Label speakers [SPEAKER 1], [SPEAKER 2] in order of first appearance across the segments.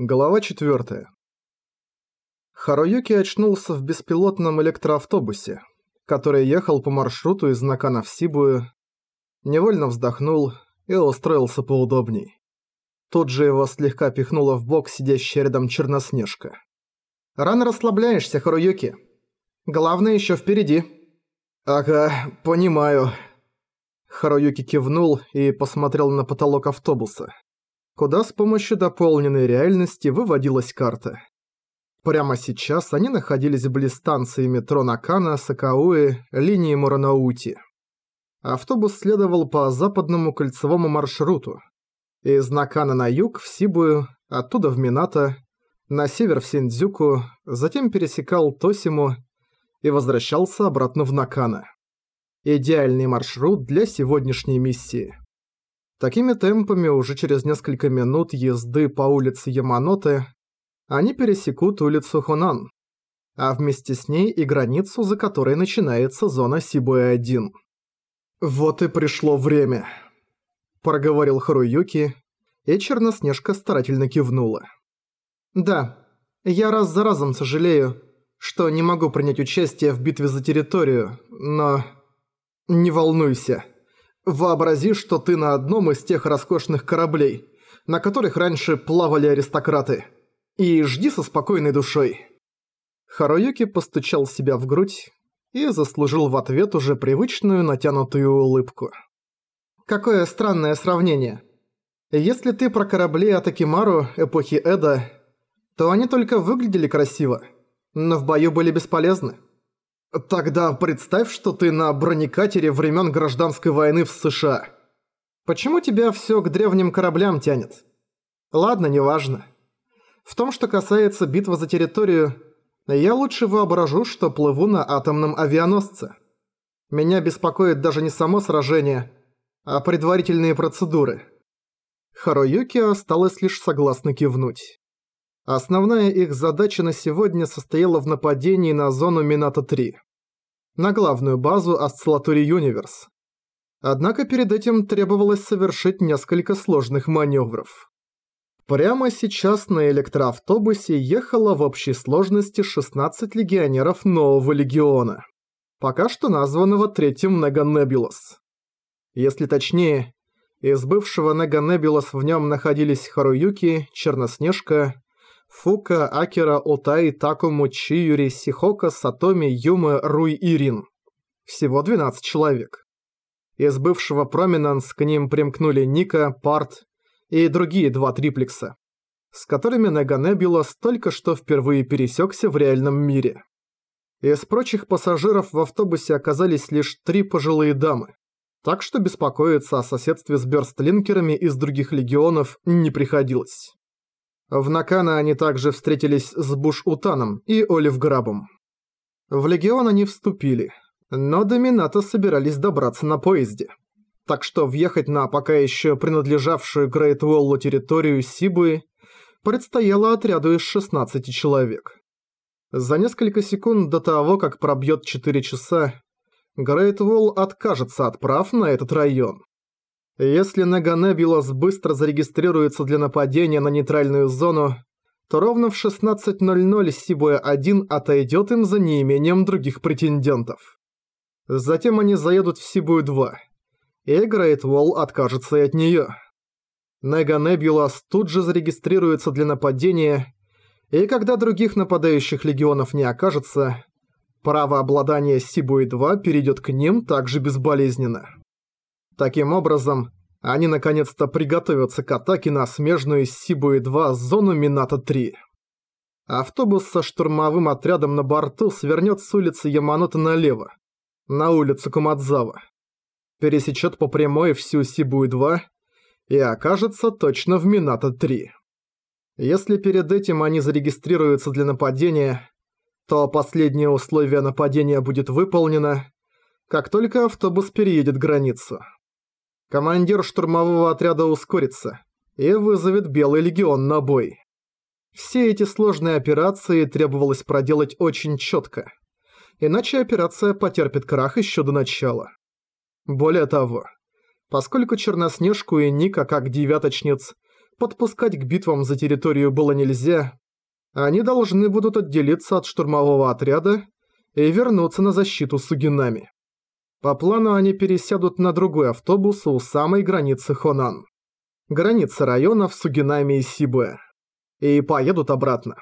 [SPEAKER 1] Глава 4. Харуюки очнулся в беспилотном электроавтобусе, который ехал по маршруту из Накана в Сибую, невольно вздохнул и устроился поудобней. Тут же его слегка пихнула в бок сидящая рядом Черноснежка. «Рано расслабляешься, Харуюки. Главное еще впереди». «Ага, понимаю». Харуюки кивнул и посмотрел на потолок автобуса куда с помощью дополненной реальности выводилась карта. Прямо сейчас они находились близ станции метро Накана, Сакауэ, линии Муранаути. Автобус следовал по западному кольцевому маршруту. Из Накана на юг в Сибую, оттуда в Минато, на север в Синдзюку, затем пересекал Тосиму и возвращался обратно в Накана. Идеальный маршрут для сегодняшней миссии. Такими темпами уже через несколько минут езды по улице Яманоте они пересекут улицу Хонан, а вместе с ней и границу, за которой начинается зона Сибуэ-1. «Вот и пришло время», – проговорил Харуюки, и Черноснежка старательно кивнула. «Да, я раз за разом сожалею, что не могу принять участие в битве за территорию, но... Не волнуйся». Вообрази, что ты на одном из тех роскошных кораблей, на которых раньше плавали аристократы. И жди со спокойной душой». Харуюки постучал себя в грудь и заслужил в ответ уже привычную натянутую улыбку. «Какое странное сравнение. Если ты про корабли Атакимару эпохи Эда, то они только выглядели красиво, но в бою были бесполезны. Тогда представь, что ты на бронекатере времен гражданской войны в США. Почему тебя все к древним кораблям тянет? Ладно, неважно. В том, что касается битвы за территорию, я лучше воображу, что плыву на атомном авианосце. Меня беспокоит даже не само сражение, а предварительные процедуры. Харуюки осталось лишь согласно кивнуть. Основная их задача на сегодня состояла в нападении на зону Минато-3, на главную базу Осциллатури Юниверс. Однако перед этим требовалось совершить несколько сложных маневров. Прямо сейчас на электроавтобусе ехало в общей сложности 16 легионеров нового легиона, пока что названного третьим Неганебулос. Если точнее, из бывшего Неганебулос в нем находились Харуюки, Черноснежка, Фука, Акера, Утай, Такому, Чиюри, Сихока, Сатоми, Юма, Руй и Рин. Всего 12 человек. Из бывшего Проминанс к ним примкнули Ника, Парт и другие два триплекса, с которыми Неганебулас только что впервые пересекся в реальном мире. Из прочих пассажиров в автобусе оказались лишь три пожилые дамы, так что беспокоиться о соседстве с бёрстлинкерами из других легионов не приходилось. В Накана они также встретились с Буш-Утаном и Олив-Грабом. В Легион они вступили, но до Минато собирались добраться на поезде. Так что въехать на пока еще принадлежавшую Грейт Уоллу территорию Сибуи предстояло отряду из 16 человек. За несколько секунд до того, как пробьет 4 часа, Грейт Уолл откажется от прав на этот район. Если Наганебулас быстро зарегистрируется для нападения на нейтральную зону, то ровно в 16.00 Сибуя-1 отойдет им за неимением других претендентов. Затем они заедут в Сибую-2, и Грейт Уолл откажется от неё. Неганебулас тут же зарегистрируется для нападения, и когда других нападающих легионов не окажется, право обладания Сибуи-2 перейдет к ним также безболезненно. Таким образом, они наконец-то приготовятся к атаке на смежную Сибуи-2 зону Минато-3. Автобус со штурмовым отрядом на борту свернет с улицы Яманота налево, на улицу Кумадзава. Пересечет по прямой всю Сибуи-2 и окажется точно в Минато-3. Если перед этим они зарегистрируются для нападения, то последнее условие нападения будет выполнено, как только автобус переедет границу. Командир штурмового отряда ускорится и вызовет Белый Легион на бой. Все эти сложные операции требовалось проделать очень четко, иначе операция потерпит крах еще до начала. Более того, поскольку Черноснежку и Ника как девяточниц подпускать к битвам за территорию было нельзя, они должны будут отделиться от штурмового отряда и вернуться на защиту Сугинами. По плану они пересядут на другой автобус у самой границы Хонан. Границы районов Сугинами и Сибуэ. И поедут обратно.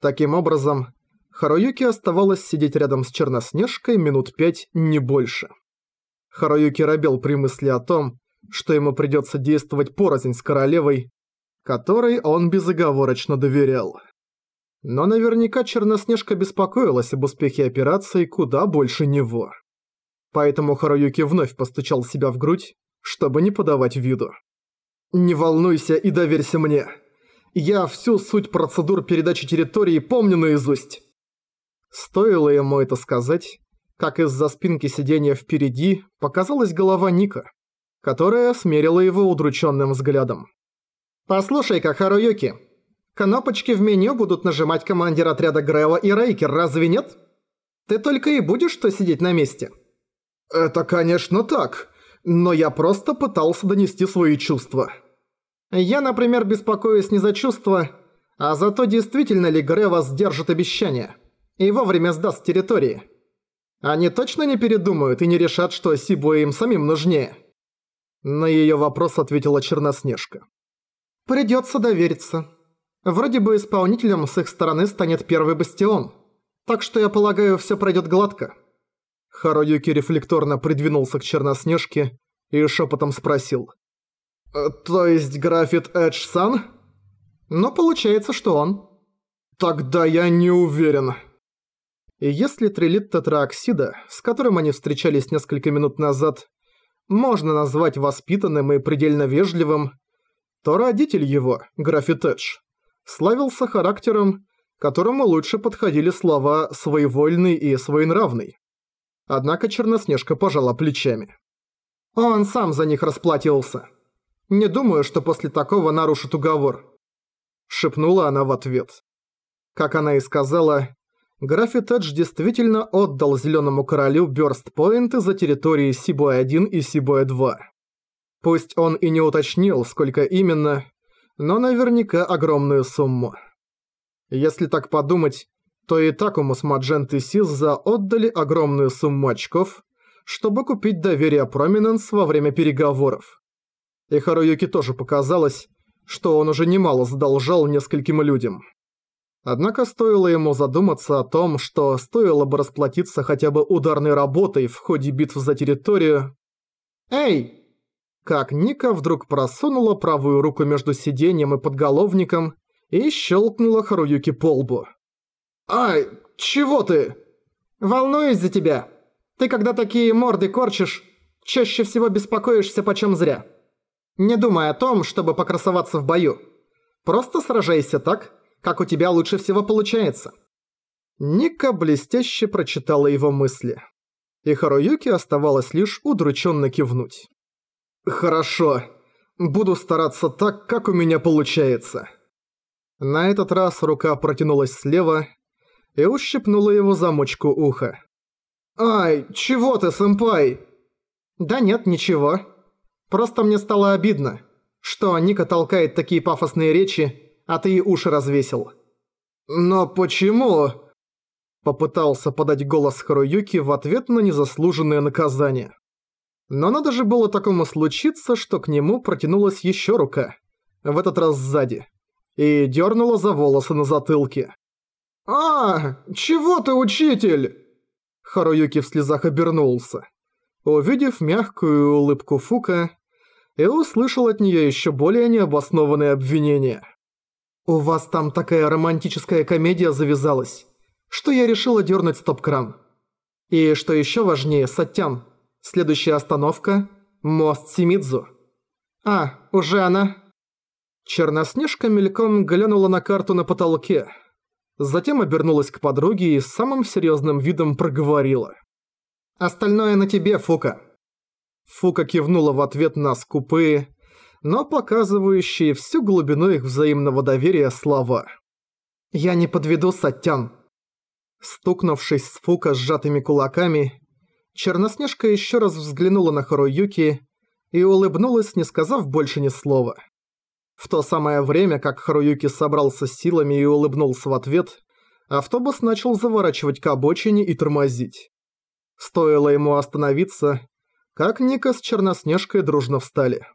[SPEAKER 1] Таким образом, Харуюки оставалось сидеть рядом с Черноснежкой минут пять, не больше. Харуюки робел при мысли о том, что ему придется действовать порознь с королевой, которой он безоговорочно доверял. Но наверняка Черноснежка беспокоилась об успехе операции куда больше него. Поэтому Харуюки вновь постучал себя в грудь, чтобы не подавать виду. «Не волнуйся и доверься мне. Я всю суть процедур передачи территории помню наизусть». Стоило ему это сказать, как из-за спинки сиденья впереди показалась голова Ника, которая смерила его удрученным взглядом. «Послушай-ка, Харуюки, кнопочки в меню будут нажимать командир отряда Грэва и Рейкер, разве нет? Ты только и будешь что сидеть на месте?» «Это, конечно, так, но я просто пытался донести свои чувства». «Я, например, беспокоюсь не за чувства, а за то, действительно ли Грэва сдержит обещание и вовремя сдаст территории. Они точно не передумают и не решат, что Сибуэ им самим нужнее?» На её вопрос ответила Черноснежка. «Придётся довериться. Вроде бы исполнителем с их стороны станет первый бастион, так что я полагаю, всё пройдёт гладко». Харуюки рефлекторно придвинулся к Черноснежке и шепотом спросил. «Э, «То есть графит Эдж-сан?» «Ну, получается, что он». «Тогда я не уверен». И если трилит тетраоксида, с которым они встречались несколько минут назад, можно назвать воспитанным и предельно вежливым, то родитель его, графит Эдж, славился характером, которому лучше подходили слова «своевольный» и «своенравный». Однако Черноснежка пожала плечами. Он сам за них расплатился. Не думаю, что после такого нарушит уговор. Шепнула она в ответ. Как она и сказала, Графит Эдж действительно отдал Зеленому Королю бёрст-поинты за территории Сибуэ-1 и Сибуэ-2. Пусть он и не уточнил, сколько именно, но наверняка огромную сумму. Если так подумать, то и Такому с Мадженты Сизза отдали огромную сумму очков, чтобы купить доверие Проминенс во время переговоров. И Харуюки тоже показалось, что он уже немало задолжал нескольким людям. Однако стоило ему задуматься о том, что стоило бы расплатиться хотя бы ударной работой в ходе битв за территорию. «Эй!» Как Ника вдруг просунула правую руку между сиденьем и подголовником и щелкнула Харуюки по лбу. «Ай, чего ты?» «Волнуюсь за тебя. Ты когда такие морды корчишь, чаще всего беспокоишься почем зря. Не думай о том, чтобы покрасоваться в бою. Просто сражайся так, как у тебя лучше всего получается». Ника блестяще прочитала его мысли. И Харуюки оставалось лишь удрученно кивнуть. «Хорошо. Буду стараться так, как у меня получается». На этот раз рука протянулась слева, и ущипнула его замочку уха. «Ай, чего ты, сэмпай?» «Да нет, ничего. Просто мне стало обидно, что Ника толкает такие пафосные речи, а ты ей уши развесил». «Но почему?» Попытался подать голос Харуюки в ответ на незаслуженное наказание. Но надо же было такому случиться, что к нему протянулась еще рука, в этот раз сзади, и дернула за волосы на затылке. «А, чего ты, учитель?» Харуюки в слезах обернулся, увидев мягкую улыбку Фука, и услышал от нее еще более необоснованные обвинения. «У вас там такая романтическая комедия завязалась, что я решила дернуть стоп-кран. И что еще важнее, Саттян, следующая остановка – мост Симидзу. А, уже она?» Черноснежка мельком глянула на карту на потолке – Затем обернулась к подруге и с самым серьезным видом проговорила. «Остальное на тебе, Фука». Фука кивнула в ответ на скупые, но показывающие всю глубину их взаимного доверия слова. «Я не подведу, Саттян». Стукнувшись с Фука сжатыми кулаками, Черноснежка еще раз взглянула на Харуюки и улыбнулась, не сказав больше ни слова. В то самое время, как Харуюки собрался с силами и улыбнулся в ответ, автобус начал заворачивать к обочине и тормозить. Стоило ему остановиться, как Ника с Черноснежкой дружно встали.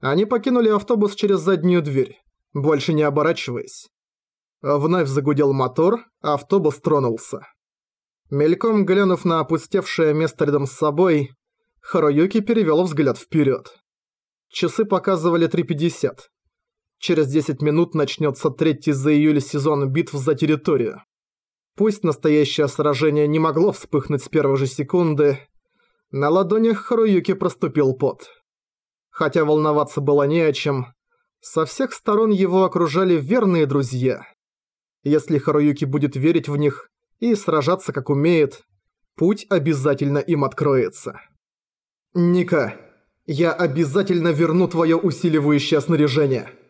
[SPEAKER 1] Они покинули автобус через заднюю дверь, больше не оборачиваясь. Вновь загудел мотор, автобус тронулся. Мельком глянув на опустевшее место рядом с собой, Харуюки перевел взгляд вперед. Часы показывали 3.50. Через 10 минут начнется третий за июль сезон битв за территорию. Пусть настоящее сражение не могло вспыхнуть с первой же секунды, на ладонях Харуюки проступил пот. Хотя волноваться было не о чем, со всех сторон его окружали верные друзья. Если Харуюки будет верить в них и сражаться как умеет, путь обязательно им откроется. «Ника, я обязательно верну твое усиливающее снаряжение!»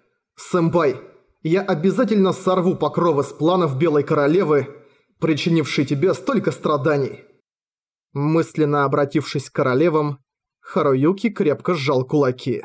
[SPEAKER 1] «Сэмпай, я обязательно сорву покровы с планов Белой Королевы, причинившей тебе столько страданий!» Мысленно обратившись к королевам, Харуюки крепко сжал кулаки.